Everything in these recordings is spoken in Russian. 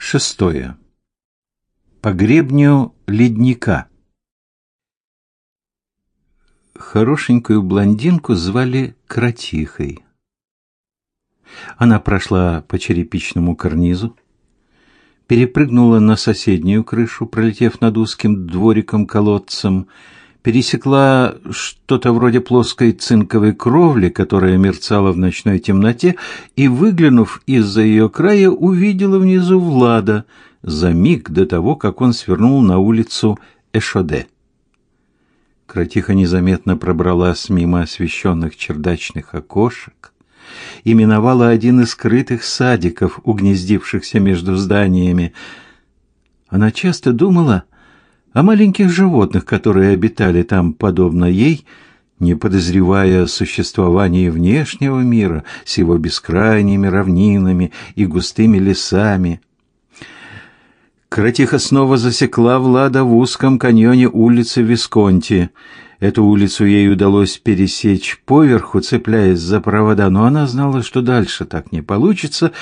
Шестое. По гребню ледника. Хорошенькую блондинку звали Кратихой. Она прошла по черепичному карнизу, перепрыгнула на соседнюю крышу, пролетев над узким двориком-колодцем, пересекла что-то вроде плоской цинковой кровли, которая мерцала в ночной темноте, и, выглянув из-за ее края, увидела внизу Влада за миг до того, как он свернул на улицу Эшоде. Кратиха незаметно пробралась мимо освещенных чердачных окошек и миновала один из скрытых садиков, угнездившихся между зданиями. Она часто думала о маленьких животных, которые обитали там подобно ей, не подозревая о существовании внешнего мира с его бескрайними равнинами и густыми лесами. Кратиха снова засекла Влада в узком каньоне улицы Висконти. Эту улицу ей удалось пересечь поверху, цепляясь за провода, но она знала, что дальше так не получится,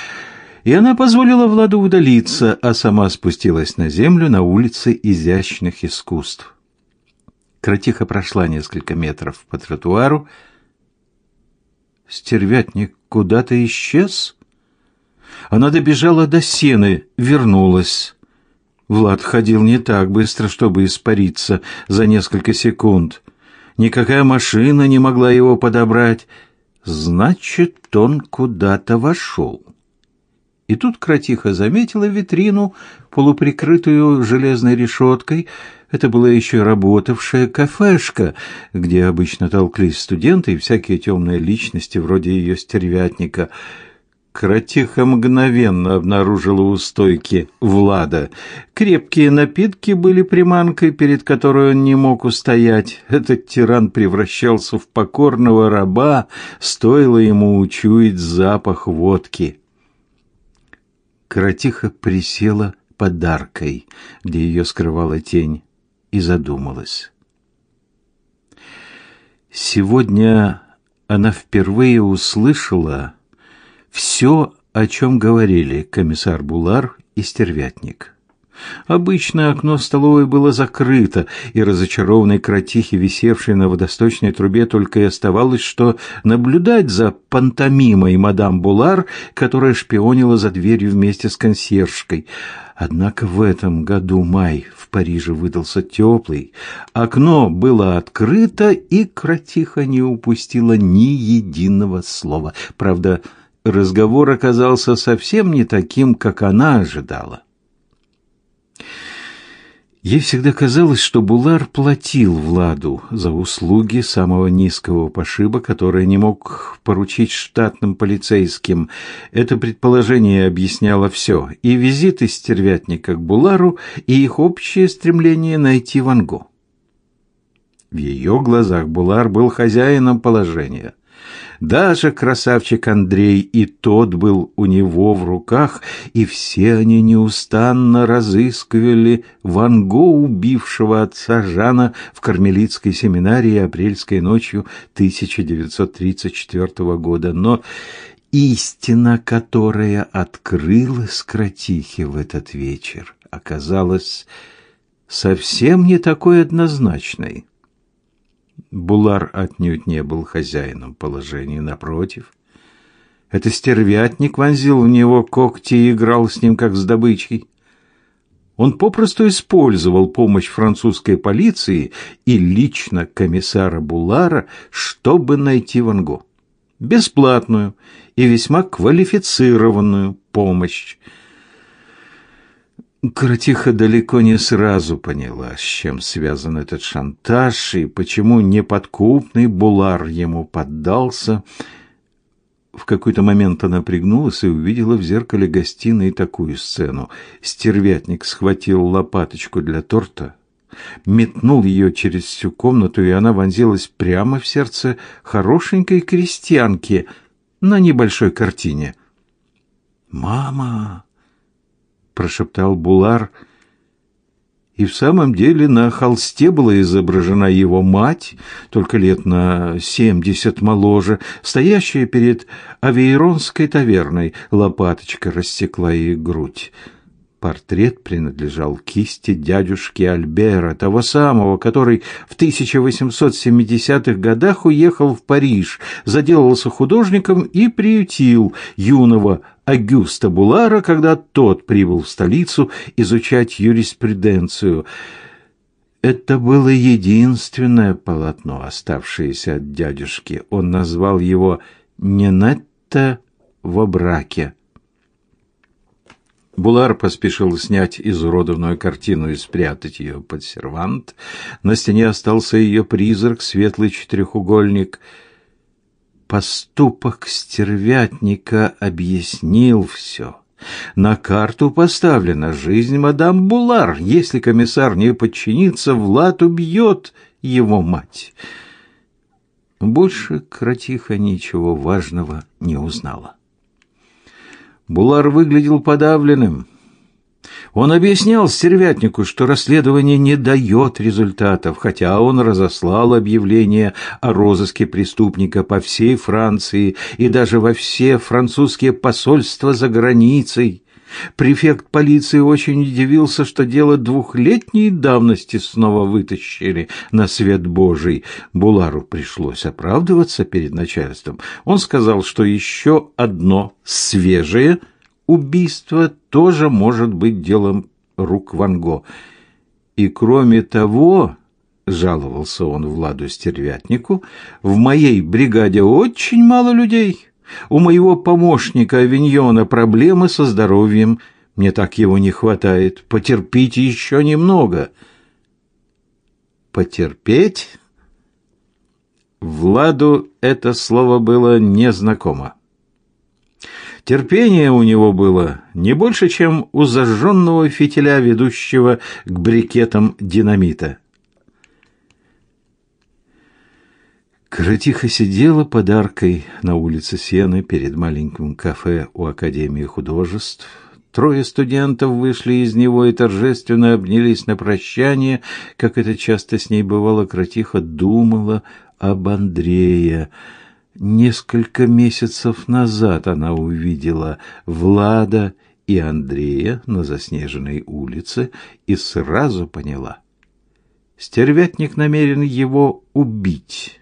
и она позволила Владу удалиться, а сама спустилась на землю на улице изящных искусств. Кратиха прошла несколько метров по тротуару. Стервятник куда-то исчез. Она добежала до сены, вернулась. Влад ходил не так быстро, чтобы испариться за несколько секунд. Никакая машина не могла его подобрать. Значит, он куда-то вошел. И тут Кратиха заметила витрину, полуприкрытую железной решеткой. Это была еще работавшая кафешка, где обычно толклись студенты и всякие темные личности, вроде ее стервятника. Кратиха мгновенно обнаружила у стойки Влада. Крепкие напитки были приманкой, перед которой он не мог устоять. Этот тиран превращался в покорного раба, стоило ему учуять запах водки. Коротиха присела под аркой, где ее скрывала тень, и задумалась. Сегодня она впервые услышала все, о чем говорили комиссар Булар и стервятник. Обычное окно столовой было закрыто, и разочарованной кротихе, висевшей на водосточной трубе, только и оставалось, что наблюдать за пантомимой мадам Булар, которая шпионила за дверью вместе с консьержкой. Однако в этом году май в Париже выдался теплый, окно было открыто, и кротиха не упустила ни единого слова. Правда, разговор оказался совсем не таким, как она ожидала. Ей всегда казалось, что Булар платил Владу за услуги самого низкого пошиба, который не мог поручить штатным полицейским. Это предположение объясняло все: и визиты стервятника к Булару, и их общее стремление найти Ванго. В ее глазах Булар был хозяином положения. Даже красавчик Андрей и тот был у него в руках, и все они неустанно разыскивали Ван Го, убившего отца Жана в кармелитской семинарии апрельской ночью 1934 года. Но истина, которая открылась Кратихе в этот вечер, оказалась совсем не такой однозначной. Булар отнюдь не был хозяином положения, напротив. Это стервятник вонзил в него когти и играл с ним как с добычей. Он попросту использовал помощь французской полиции и лично комиссара Булара, чтобы найти Ван Го. Бесплатную и весьма квалифицированную помощь. Коротиха далеко не сразу поняла, с чем связан этот шантаж и почему неподкупный Булар ему поддался. В какой-то момент она пригнулась и увидела в зеркале гостиной такую сцену. Стервятник схватил лопаточку для торта, метнул ее через всю комнату, и она вонзилась прямо в сердце хорошенькой крестьянки на небольшой картине. «Мама!» Прошептал Булар. И в самом деле на холсте была изображена его мать, только лет на семьдесят моложе, стоящая перед авейронской таверной. Лопаточка рассекла ей грудь. Портрет принадлежал кисти дядюшки Альбера, того самого, который в 1870-х годах уехал в Париж, заделался художником и приютил юного Агюста Булара, когда тот прибыл в столицу изучать юриспруденцию. Это было единственное полотно, оставшееся от дядюшки. Он назвал его «Ненетта во браке». Булар поспешил снять изуродованную картину и спрятать ее под сервант. На стене остался ее призрак, светлый четырехугольник. Поступок стервятника объяснил все. На карту поставлена жизнь мадам Булар. Если комиссар не подчинится, Влад убьет его мать. Больше Кратиха ничего важного не узнала. Булар выглядел подавленным. Он объяснял стервятнику, что расследование не дает результатов, хотя он разослал объявление о розыске преступника по всей Франции и даже во все французские посольства за границей. Префект полиции очень удивился, что дело двухлетней давности снова вытащили на свет Божий. Булару пришлось оправдываться перед начальством. Он сказал, что еще одно свежее убийство тоже может быть делом рук Ван Го. И кроме того, жаловался он Владу Стервятнику, в моей бригаде очень мало людей. У моего помощника Авиньона проблемы со здоровьем. Мне так его не хватает. Потерпите еще немного. Потерпеть? Владу это слово было незнакомо. Терпение у него было не больше, чем у зажженного фитиля, ведущего к брикетам динамита. Каратиха сидела подаркой на улице Сены перед маленьким кафе у Академии художеств. Трое студентов вышли из него и торжественно обнялись на прощание, как это часто с ней бывало, Кратиха думала об Андрее. Несколько месяцев назад она увидела Влада и Андрея на заснеженной улице и сразу поняла. Стервятник намерен его убить.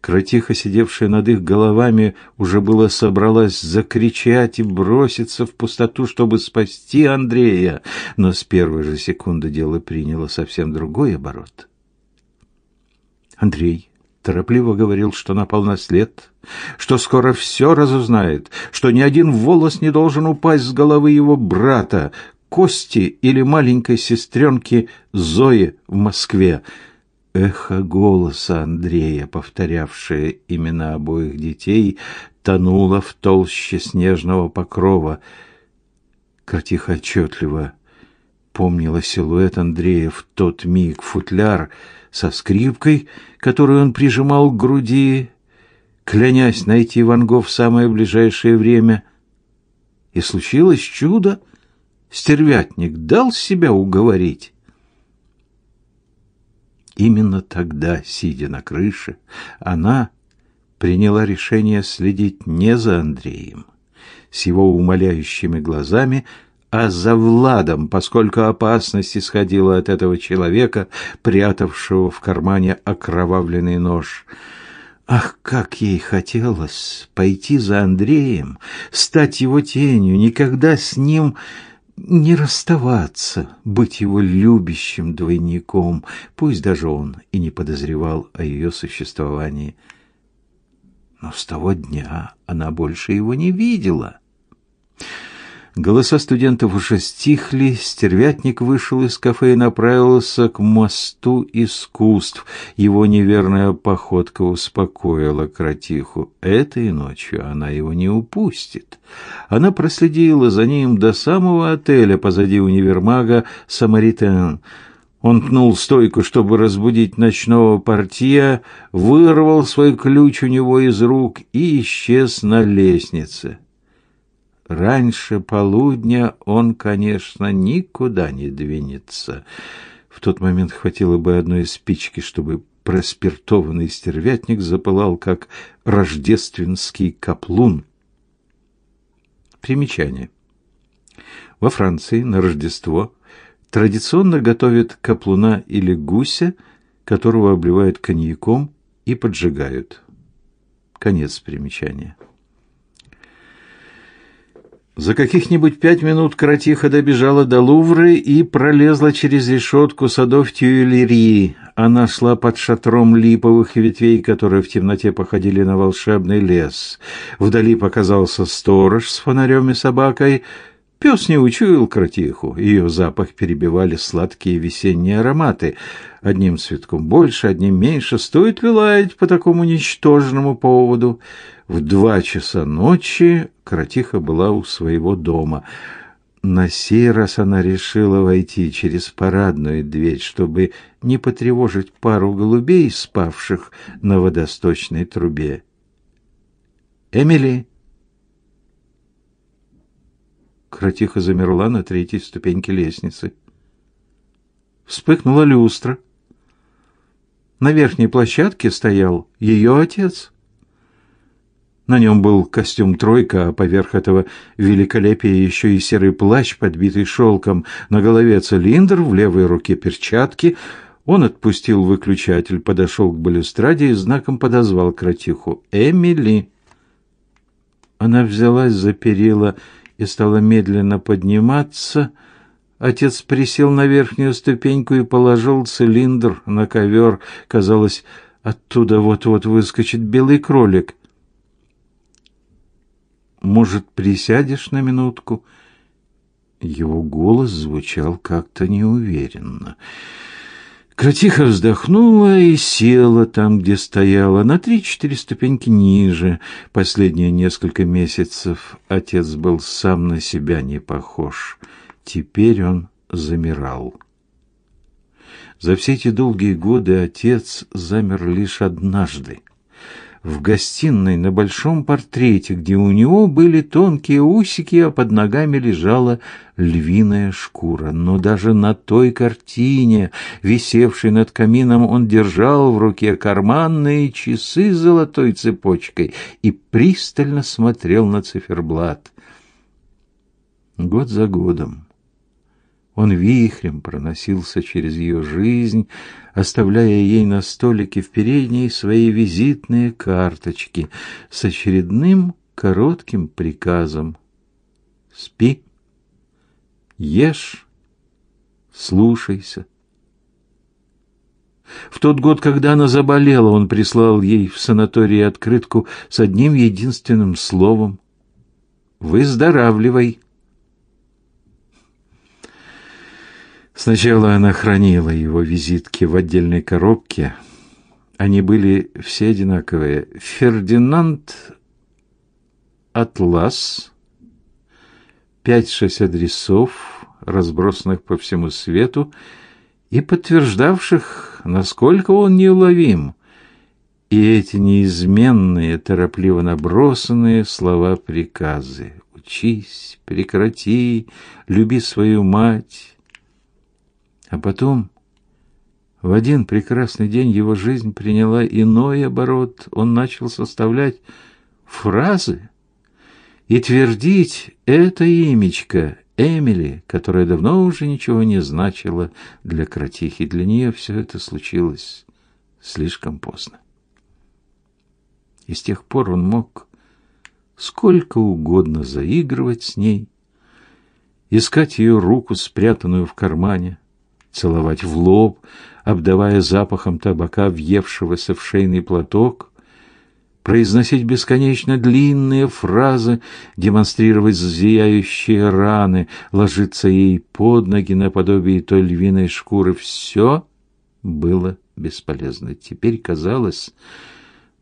Кротиха, сидевшая над их головами, уже было собралась закричать и броситься в пустоту, чтобы спасти Андрея, но с первой же секунды дело приняло совсем другой оборот. Андрей торопливо говорил, что напал на след, что скоро все разузнает, что ни один волос не должен упасть с головы его брата, Кости или маленькой сестренки Зои в Москве — Эхо голоса Андрея, повторявшее имена обоих детей, тонуло в толще снежного покрова. Картиха отчетливо помнила силуэт Андрея в тот миг, футляр со скрипкой, которую он прижимал к груди, клянясь найти Ван Гог в самое ближайшее время. И случилось чудо. Стервятник дал себя уговорить. Именно тогда, сидя на крыше, она приняла решение следить не за Андреем, с его умоляющими глазами, а за Владом, поскольку опасность исходила от этого человека, прятавшего в кармане окровавленный нож. Ах, как ей хотелось пойти за Андреем, стать его тенью, никогда с ним не расставаться, быть его любящим двойником, пусть даже он и не подозревал о ее существовании. Но с того дня она больше его не видела. Голоса студентов уже стихли, стервятник вышел из кафе и направился к мосту искусств. Его неверная походка успокоила Кратиху. Этой ночью она его не упустит. Она проследила за ним до самого отеля позади универмага «Самаритен». Он пнул стойку, чтобы разбудить ночного портье, вырвал свой ключ у него из рук и исчез на лестнице. Раньше полудня он, конечно, никуда не двинется. В тот момент хватило бы одной спички, чтобы проспиртованный стервятник запылал, как рождественский каплун. Примечание. Во Франции на Рождество традиционно готовят каплуна или гуся, которого обливают коньяком и поджигают. Конец примечания. За каких-нибудь пять минут коротиха добежала до Лувры и пролезла через решетку садов Тюильрии. Она шла под шатром липовых ветвей, которые в темноте походили на волшебный лес. Вдали показался сторож с фонарем и собакой. Пес не учуял кротиху. Ее запах перебивали сладкие весенние ароматы. Одним цветком больше, одним меньше. Стоит ли по такому ничтожному поводу? В два часа ночи Кротиха была у своего дома. На сей раз она решила войти через парадную дверь, чтобы не потревожить пару голубей, спавших на водосточной трубе. «Эмили!» Кротиха замерла на третьей ступеньке лестницы. Вспыхнула люстра. На верхней площадке стоял ее отец. На нем был костюм тройка, а поверх этого великолепия еще и серый плащ, подбитый шелком, на голове цилиндр, в левой руке перчатки. Он отпустил выключатель, подошел к балюстраде и знаком подозвал кротиху. «Эмили!» Она взялась за перила и стала медленно подниматься. Отец присел на верхнюю ступеньку и положил цилиндр на ковер. Казалось, оттуда вот-вот выскочит белый кролик. Может, присядешь на минутку?» Его голос звучал как-то неуверенно. Кротиха вздохнула и села там, где стояла, на три-четыре ступеньки ниже. Последние несколько месяцев отец был сам на себя не похож. Теперь он замирал. За все эти долгие годы отец замер лишь однажды в гостиной на большом портрете, где у него были тонкие усики, а под ногами лежала львиная шкура. Но даже на той картине, висевшей над камином, он держал в руке карманные часы с золотой цепочкой и пристально смотрел на циферблат. Год за годом он вихрем проносился через ее жизнь, оставляя ей на столике в передней свои визитные карточки с очередным коротким приказом. «Спи, ешь, слушайся». В тот год, когда она заболела, он прислал ей в санатории открытку с одним единственным словом «Выздоравливай». Сначала она хранила его визитки в отдельной коробке. Они были все одинаковые. Фердинанд Атлас. Пять-шесть адресов, разбросанных по всему свету, и подтверждавших, насколько он неуловим. И эти неизменные, торопливо набросанные слова-приказы. «Учись, прекрати, люби свою мать, а потом, в один прекрасный день его жизнь приняла иной оборот. Он начал составлять фразы и твердить это имечко Эмили, которая давно уже ничего не значила для кротихи. Для нее все это случилось слишком поздно. И с тех пор он мог сколько угодно заигрывать с ней, искать ее руку, спрятанную в кармане, целовать в лоб, обдавая запахом табака въевшегося в шейный платок, произносить бесконечно длинные фразы, демонстрировать зияющие раны, ложиться ей под ноги наподобие той львиной шкуры. Все было бесполезно. Теперь казалось,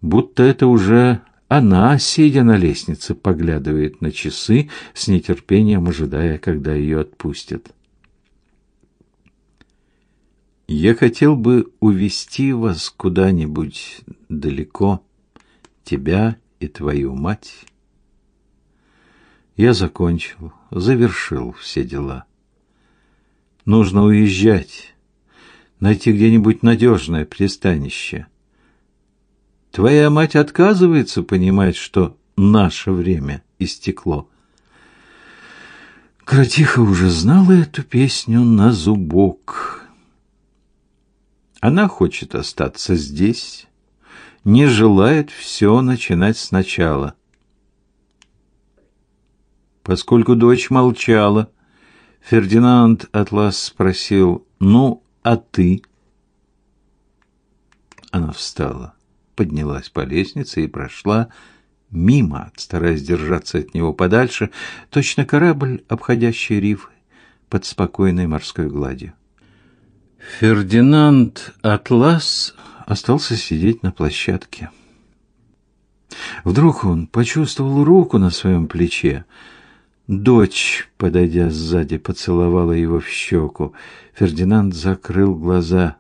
будто это уже она, сидя на лестнице, поглядывает на часы с нетерпением, ожидая, когда ее отпустят. Я хотел бы увести вас куда-нибудь далеко, тебя и твою мать. Я закончил, завершил все дела. Нужно уезжать, найти где-нибудь надежное пристанище. Твоя мать отказывается понимать, что наше время истекло. Кратиха уже знала эту песню на зубок. Она хочет остаться здесь, не желает все начинать сначала. Поскольку дочь молчала, Фердинанд Атлас спросил, «Ну, а ты?» Она встала, поднялась по лестнице и прошла мимо, стараясь держаться от него подальше, точно корабль, обходящий рифы под спокойной морской гладью. Фердинанд Атлас остался сидеть на площадке. Вдруг он почувствовал руку на своем плече. Дочь, подойдя сзади, поцеловала его в щеку. Фердинанд закрыл глаза.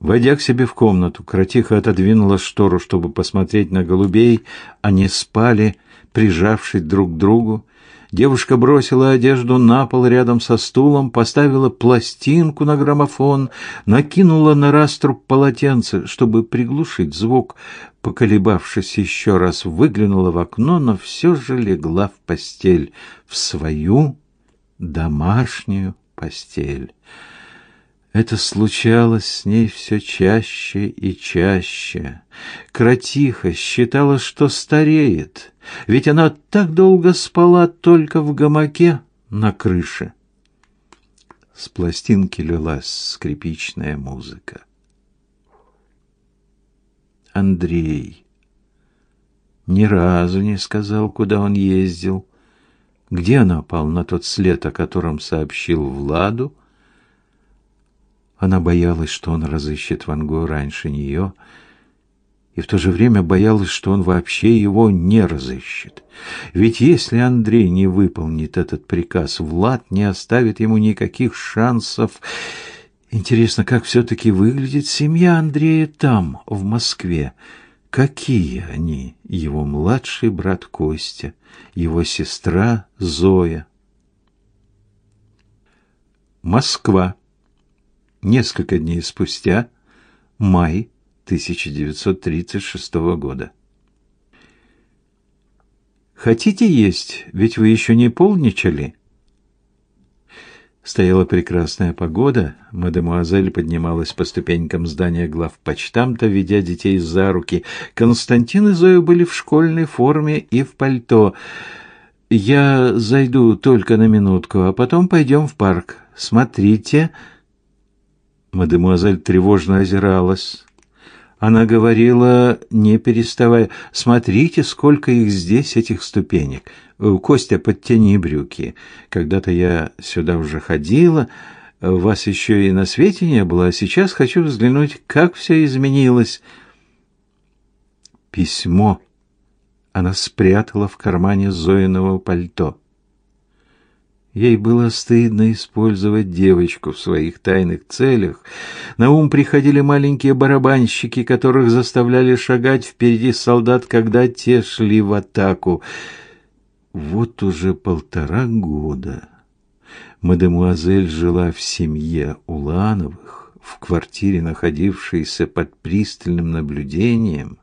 Войдя к себе в комнату, Кратиха отодвинула штору, чтобы посмотреть на голубей. Они спали, прижавшись друг к другу. Девушка бросила одежду на пол рядом со стулом, поставила пластинку на граммофон, накинула на раструб полотенце, чтобы приглушить звук. Поколебавшись еще раз, выглянула в окно, но все же легла в постель, в свою домашнюю постель. Это случалось с ней все чаще и чаще. Кратиха считала, что стареет, ведь она так долго спала только в гамаке на крыше. С пластинки лилась скрипичная музыка. Андрей ни разу не сказал, куда он ездил, где напал на тот след, о котором сообщил Владу, она боялась, что он разыщет Ван Го раньше нее, и в то же время боялась, что он вообще его не разыщет. Ведь если Андрей не выполнит этот приказ, Влад не оставит ему никаких шансов. Интересно, как все-таки выглядит семья Андрея там, в Москве? Какие они? Его младший брат Костя, его сестра Зоя. Москва. Несколько дней спустя, май 1936 года. Хотите есть, ведь вы еще не полничали? Стояла прекрасная погода. Мадемуазель поднималась по ступенькам здания главпочтамта, ведя детей за руки. Константин и Зоя были в школьной форме и в пальто. Я зайду только на минутку, а потом пойдем в парк. Смотрите, Мадемуазель тревожно озиралась. Она говорила, не переставая, «Смотрите, сколько их здесь, этих ступенек. Костя, подтяни брюки. Когда-то я сюда уже ходила, вас еще и на свете не было, а сейчас хочу взглянуть, как все изменилось». Письмо она спрятала в кармане Зоиного пальто. Ей было стыдно использовать девочку в своих тайных целях. На ум приходили маленькие барабанщики, которых заставляли шагать впереди солдат, когда те шли в атаку. Вот уже полтора года мадемуазель жила в семье Улановых, в квартире, находившейся под пристальным наблюдением.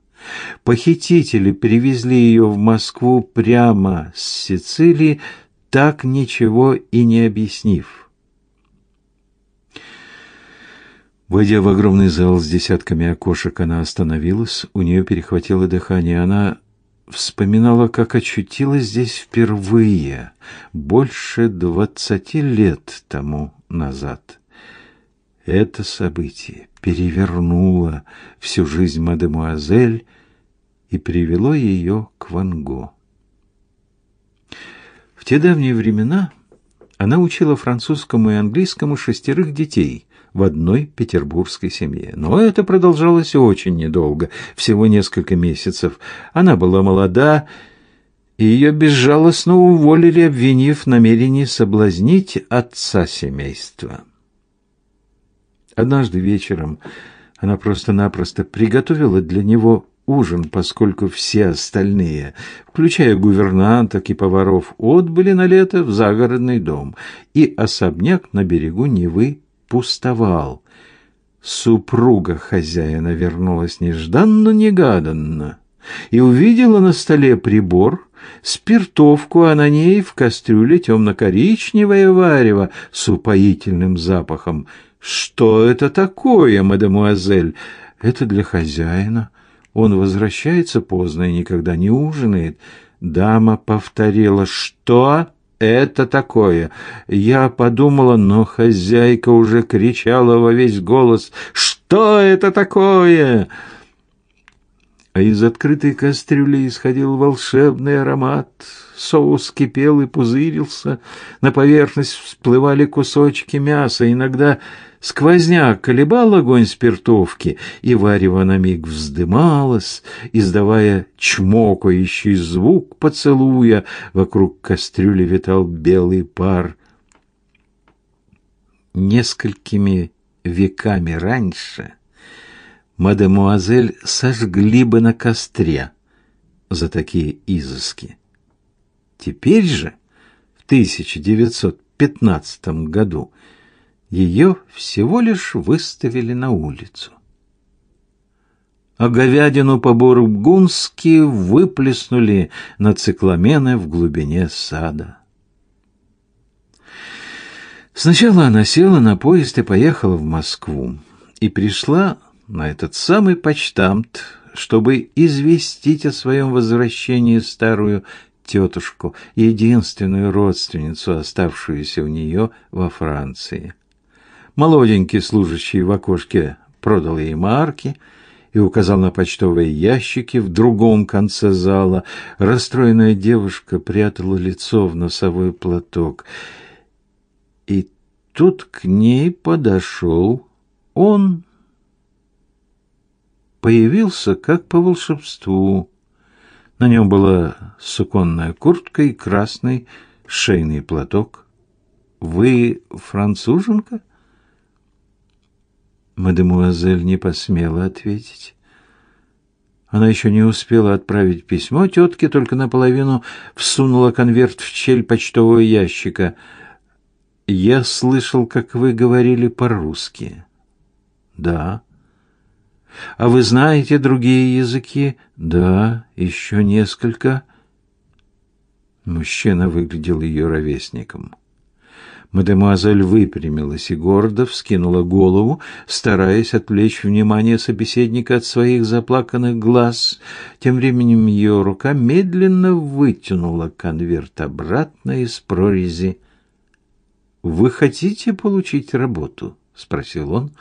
Похитители привезли ее в Москву прямо с Сицилии так ничего и не объяснив. Войдя в огромный зал с десятками окошек, она остановилась, у нее перехватило дыхание. Она вспоминала, как очутилась здесь впервые, больше двадцати лет тому назад. Это событие перевернуло всю жизнь мадемуазель и привело ее к Ван Гогу. Те давние времена она учила французскому и английскому шестерых детей в одной петербургской семье. Но это продолжалось очень недолго, всего несколько месяцев. Она была молода, и ее безжалостно уволили, обвинив в намерении соблазнить отца семейства. Однажды вечером она просто-напросто приготовила для него ужин, поскольку все остальные, включая гувернанток и поваров, отбыли на лето в загородный дом, и особняк на берегу Невы пустовал. Супруга хозяина вернулась нежданно-негаданно и увидела на столе прибор, спиртовку, а на ней в кастрюле темно-коричневое варево с упоительным запахом. Что это такое, мадемуазель? Это для хозяина. Он возвращается поздно и никогда не ужинает. Дама повторила: "Что это такое?" Я подумала, но хозяйка уже кричала во весь голос: "Что это такое?" а из открытой кастрюли исходил волшебный аромат. Соус кипел и пузырился, на поверхность всплывали кусочки мяса, иногда сквозняк колебал огонь спиртовки, и варево на миг вздымалось, издавая чмокающий звук поцелуя, вокруг кастрюли витал белый пар. Несколькими веками раньше — мадемуазель сожгли бы на костре за такие изыски. Теперь же, в 1915 году, ее всего лишь выставили на улицу. А говядину по-бургундски выплеснули на цикламены в глубине сада. Сначала она села на поезд и поехала в Москву, и пришла на этот самый почтамт, чтобы известить о своем возвращении старую тетушку, единственную родственницу, оставшуюся у нее во Франции. Молоденький служащий в окошке продал ей марки и указал на почтовые ящики в другом конце зала. Расстроенная девушка прятала лицо в носовой платок. И тут к ней подошел он появился как по волшебству. На нем была суконная куртка и красный шейный платок. «Вы француженка?» Мадемуазель не посмела ответить. Она еще не успела отправить письмо тетке, только наполовину всунула конверт в щель почтового ящика. «Я слышал, как вы говорили по-русски». «Да». А вы знаете другие языки? Да, еще несколько. Мужчина выглядел ее ровесником. Мадемуазель выпрямилась и гордо вскинула голову, стараясь отвлечь внимание собеседника от своих заплаканных глаз. Тем временем ее рука медленно вытянула конверт обратно из прорези. «Вы хотите получить работу?» — спросил он.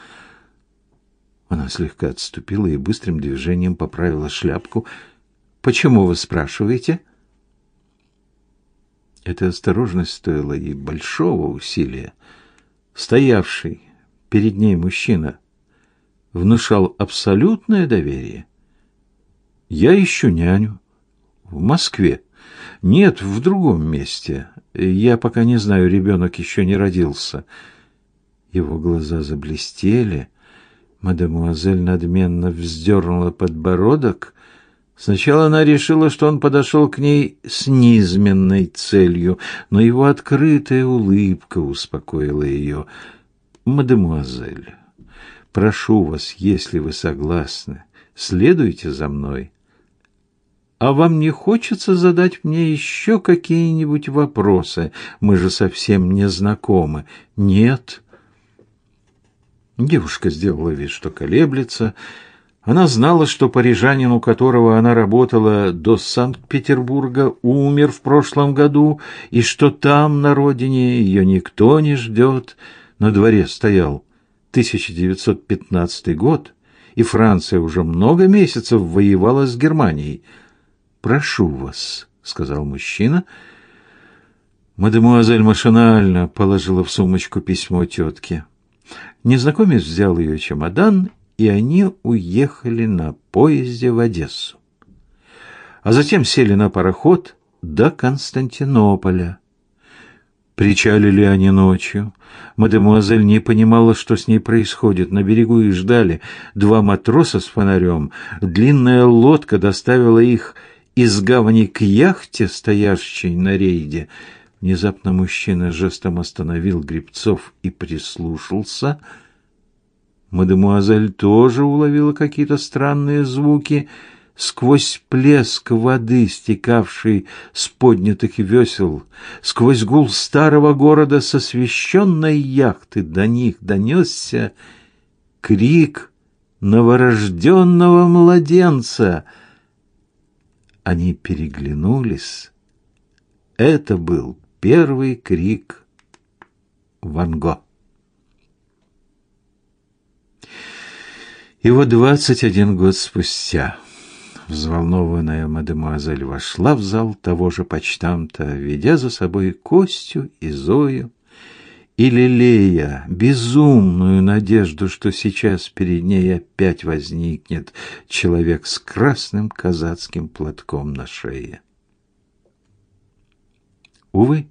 Она слегка отступила и быстрым движением поправила шляпку. «Почему вы спрашиваете?» Эта осторожность стоила ей большого усилия. Стоявший перед ней мужчина внушал абсолютное доверие. «Я ищу няню. В Москве. Нет, в другом месте. Я пока не знаю, ребенок еще не родился». Его глаза заблестели, Мадемуазель надменно вздернула подбородок. Сначала она решила, что он подошел к ней с низменной целью, но его открытая улыбка успокоила ее. «Мадемуазель, прошу вас, если вы согласны, следуйте за мной. А вам не хочется задать мне еще какие-нибудь вопросы? Мы же совсем не знакомы». «Нет». Девушка сделала вид, что колеблется. Она знала, что парижанин, у которого она работала до Санкт-Петербурга, умер в прошлом году, и что там, на родине, ее никто не ждет. На дворе стоял 1915 год, и Франция уже много месяцев воевала с Германией. «Прошу вас», — сказал мужчина. Мадемуазель машинально положила в сумочку письмо тетке. Незнакомец взял ее чемодан, и они уехали на поезде в Одессу. А затем сели на пароход до Константинополя. Причалили они ночью. Мадемуазель не понимала, что с ней происходит. На берегу их ждали два матроса с фонарем. Длинная лодка доставила их из гавани к яхте, стоящей на рейде. Внезапно мужчина жестом остановил гребцов и прислушался. Мадемуазель тоже уловила какие-то странные звуки. сквозь плеск воды, стекавший с поднятых весел, сквозь гул старого города с освещенной яхты до них донесся крик новорожденного младенца. Они переглянулись. Это был первый крик Ван Го. И вот двадцать один год спустя взволнованная мадемуазель вошла в зал того же почтамта, ведя за собой Костю и Зою, и лелея безумную надежду, что сейчас перед ней опять возникнет человек с красным казацким платком на шее. Увы,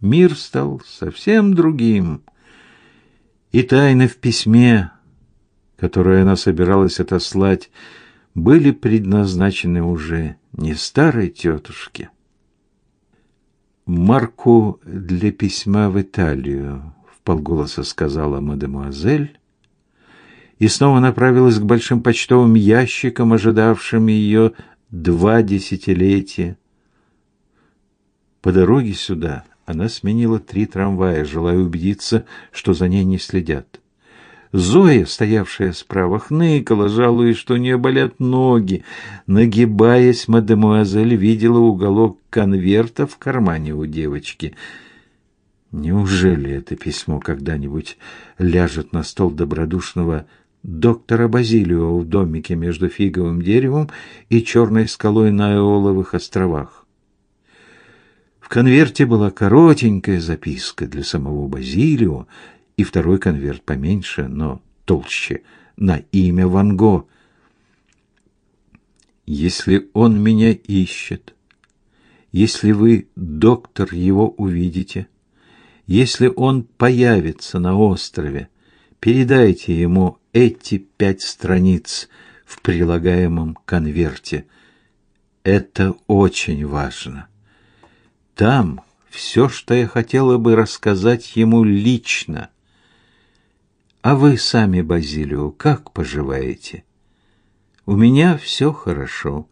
мир стал совсем другим, и тайны в письме, которое она собиралась отослать, были предназначены уже не старой тетушке. Марку для письма в Италию, вполголоса сказала мадемуазель, и снова направилась к большим почтовым ящикам, ожидавшим ее два десятилетия. По дороге сюда она сменила три трамвая, желая убедиться, что за ней не следят. Зоя, стоявшая справа, хныкала, жалуясь, что у нее болят ноги. Нагибаясь, мадемуазель видела уголок конверта в кармане у девочки. Неужели это письмо когда-нибудь ляжет на стол добродушного доктора Базилио в домике между фиговым деревом и черной скалой на Эоловых островах? В конверте была коротенькая записка для самого Базилио, и второй конверт поменьше, но толще, на имя Ван Го. Если он меня ищет, если вы, доктор, его увидите, если он появится на острове, передайте ему эти пять страниц в прилагаемом конверте. Это очень важно. Там все, что я хотела бы рассказать ему лично. А вы сами, Базилио, как поживаете? У меня все хорошо.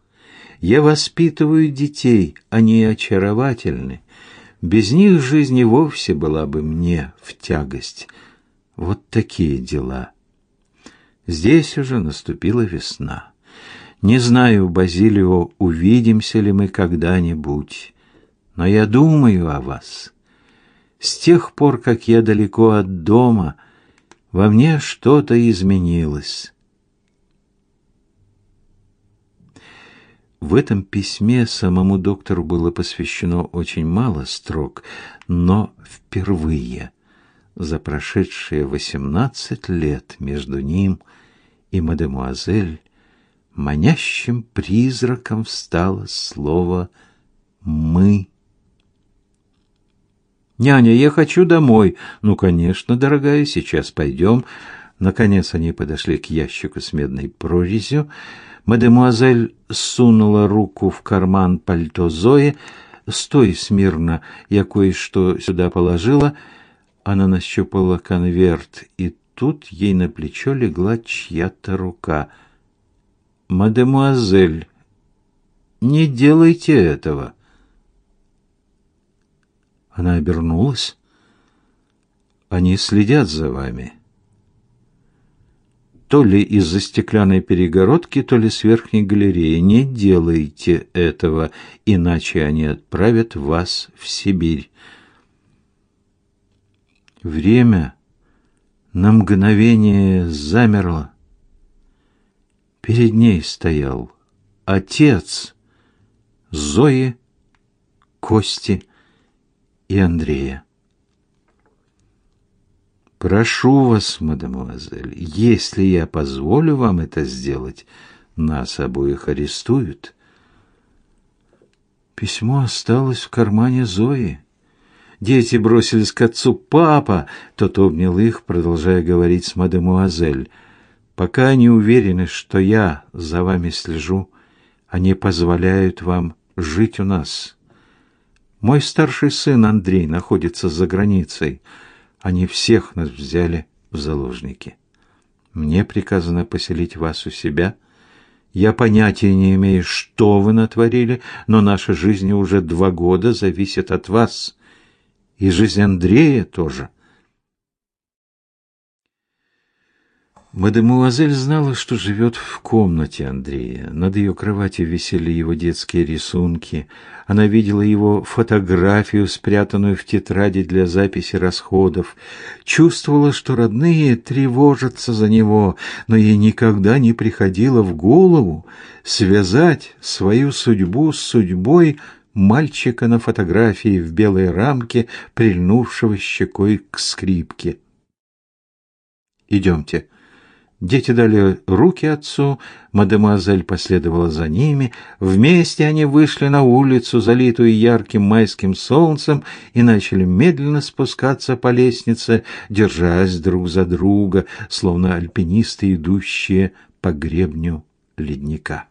Я воспитываю детей, они очаровательны. Без них жизнь и вовсе была бы мне в тягость. Вот такие дела. Здесь уже наступила весна. Не знаю, Базилио, увидимся ли мы когда-нибудь, но я думаю о вас. С тех пор, как я далеко от дома, во мне что-то изменилось. В этом письме самому доктору было посвящено очень мало строк, но впервые за прошедшие восемнадцать лет между ним и мадемуазель манящим призраком встало слово «мы». «Няня, я хочу домой». «Ну, конечно, дорогая, сейчас пойдем». Наконец они подошли к ящику с медной прорезью. Мадемуазель сунула руку в карман пальто Зои. «Стой смирно, я кое-что сюда положила». Она нащупала конверт, и тут ей на плечо легла чья-то рука. «Мадемуазель, не делайте этого». Она обернулась. Они следят за вами. То ли из-за стеклянной перегородки, то ли с верхней галереи. Не делайте этого, иначе они отправят вас в Сибирь. Время на мгновение замерло. Перед ней стоял отец Зои Кости и Андрея. Прошу вас, мадемуазель, если я позволю вам это сделать, нас обоих арестуют. Письмо осталось в кармане Зои. Дети бросились к отцу. «Папа!» Тот обнял их, продолжая говорить с мадемуазель. «Пока они уверены, что я за вами слежу, они позволяют вам жить у нас. Мой старший сын Андрей находится за границей. Они всех нас взяли в заложники. Мне приказано поселить вас у себя. Я понятия не имею, что вы натворили, но наша жизнь уже два года зависит от вас. И жизнь Андрея тоже. Мадемуазель знала, что живет в комнате Андрея. Над ее кроватью висели его детские рисунки. Она видела его фотографию, спрятанную в тетради для записи расходов. Чувствовала, что родные тревожатся за него, но ей никогда не приходило в голову связать свою судьбу с судьбой мальчика на фотографии в белой рамке, прильнувшего щекой к скрипке. «Идемте», Дети дали руки отцу, мадемуазель последовала за ними. Вместе они вышли на улицу, залитую ярким майским солнцем, и начали медленно спускаться по лестнице, держась друг за друга, словно альпинисты, идущие по гребню ледника.